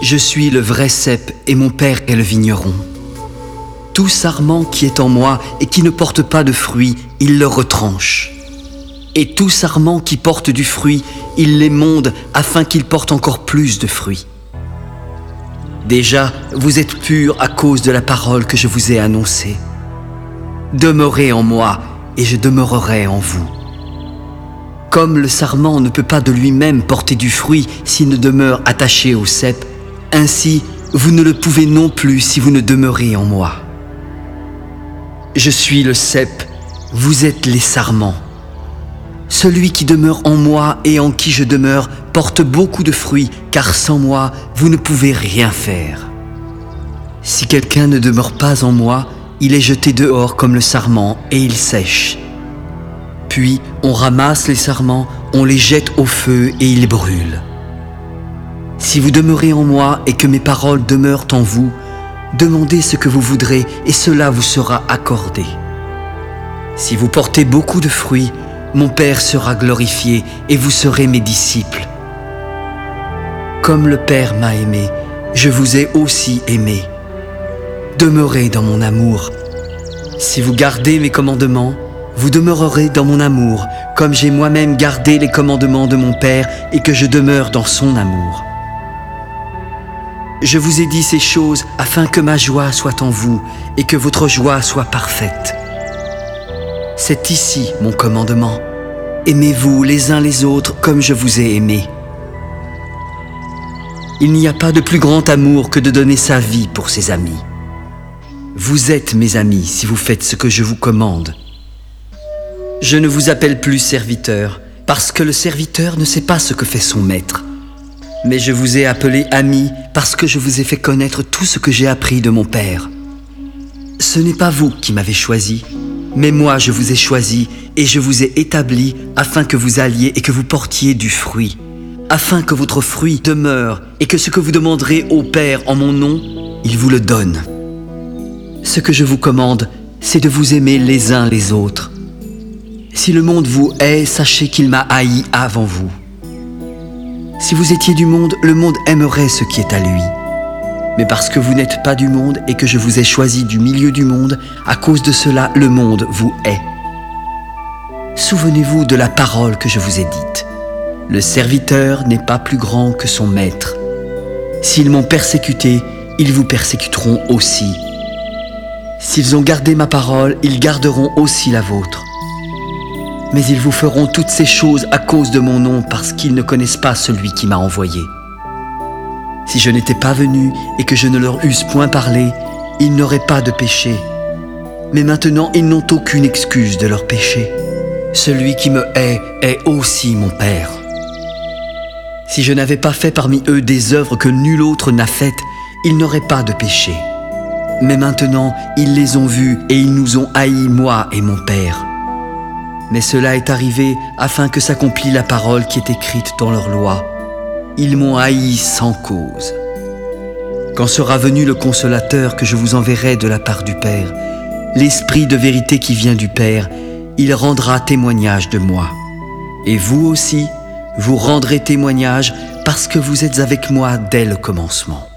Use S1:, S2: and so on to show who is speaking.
S1: Je suis le vrai cep et mon père est le vigneron. Tout sarment qui est en moi et qui ne porte pas de fruit, il le retranche. Et tout sarment qui porte du fruit, il l'émonde afin qu'il porte encore plus de fruits. Déjà, vous êtes purs à cause de la parole que je vous ai annoncée. Demeurez en moi et je demeurerai en vous. Comme le sarment ne peut pas de lui-même porter du fruit s'il ne demeure attaché au cep, ainsi vous ne le pouvez non plus si vous ne demeurez en moi. Je suis le cep, vous êtes les sarments. Celui qui demeure en moi et en qui je demeure porte beaucoup de fruits, car sans moi, vous ne pouvez rien faire. Si quelqu'un ne demeure pas en moi, il est jeté dehors comme le sarment et il sèche. On ramasse les sarments, on les jette au feu et ils brûlent. Si vous demeurez en moi et que mes paroles demeurent en vous, demandez ce que vous voudrez et cela vous sera accordé. Si vous portez beaucoup de fruits, mon Père sera glorifié et vous serez mes disciples. Comme le Père m'a aimé, je vous ai aussi aimé. Demeurez dans mon amour. Si vous gardez mes commandements, vous demeurerez dans mon amour, comme j'ai moi-même gardé les commandements de mon Père et que je demeure dans son amour. Je vous ai dit ces choses afin que ma joie soit en vous et que votre joie soit parfaite. C'est ici mon commandement. Aimez-vous les uns les autres comme je vous ai aimé. Il n'y a pas de plus grand amour que de donner sa vie pour ses amis. Vous êtes mes amis si vous faites ce que je vous commande. Je ne vous appelle plus serviteur, parce que le serviteur ne sait pas ce que fait son maître. Mais je vous ai appelé ami parce que je vous ai fait connaître tout ce que j'ai appris de mon Père. Ce n'est pas vous qui m'avez choisi, mais moi je vous ai choisi et je vous ai établi afin que vous alliez et que vous portiez du fruit, afin que votre fruit demeure et que ce que vous demanderez au Père en mon nom, il vous le donne. Ce que je vous commande, c'est de vous aimer les uns les autres. Si le monde vous hait, sachez qu'il m'a haï avant vous. Si vous étiez du monde, le monde aimerait ce qui est à lui. Mais parce que vous n'êtes pas du monde et que je vous ai choisi du milieu du monde, à cause de cela, le monde vous hait. Souvenez-vous de la parole que je vous ai dite. Le serviteur n'est pas plus grand que son maître. S'ils m'ont persécuté, ils vous persécuteront aussi. S'ils ont gardé ma parole, ils garderont aussi la vôtre. Mais ils vous feront toutes ces choses à cause de mon nom parce qu'ils ne connaissent pas celui qui m'a envoyé. Si je n'étais pas venu et que je ne leur eusse point parlé, ils n'auraient pas de péché. Mais maintenant ils n'ont aucune excuse de leur péché. Celui qui me hait est aussi mon Père. Si je n'avais pas fait parmi eux des œuvres que nul autre n'a faites, ils n'auraient pas de péché. Mais maintenant, ils les ont vus et ils nous ont haïs, moi et mon Père. Mais cela est arrivé afin que s'accomplit la parole qui est écrite dans leur loi. Ils m'ont haï sans cause. Quand sera venu le consolateur que je vous enverrai de la part du Père, l'Esprit de vérité qui vient du Père, il rendra témoignage de moi. Et vous aussi, vous rendrez témoignage parce que vous êtes avec moi dès le commencement.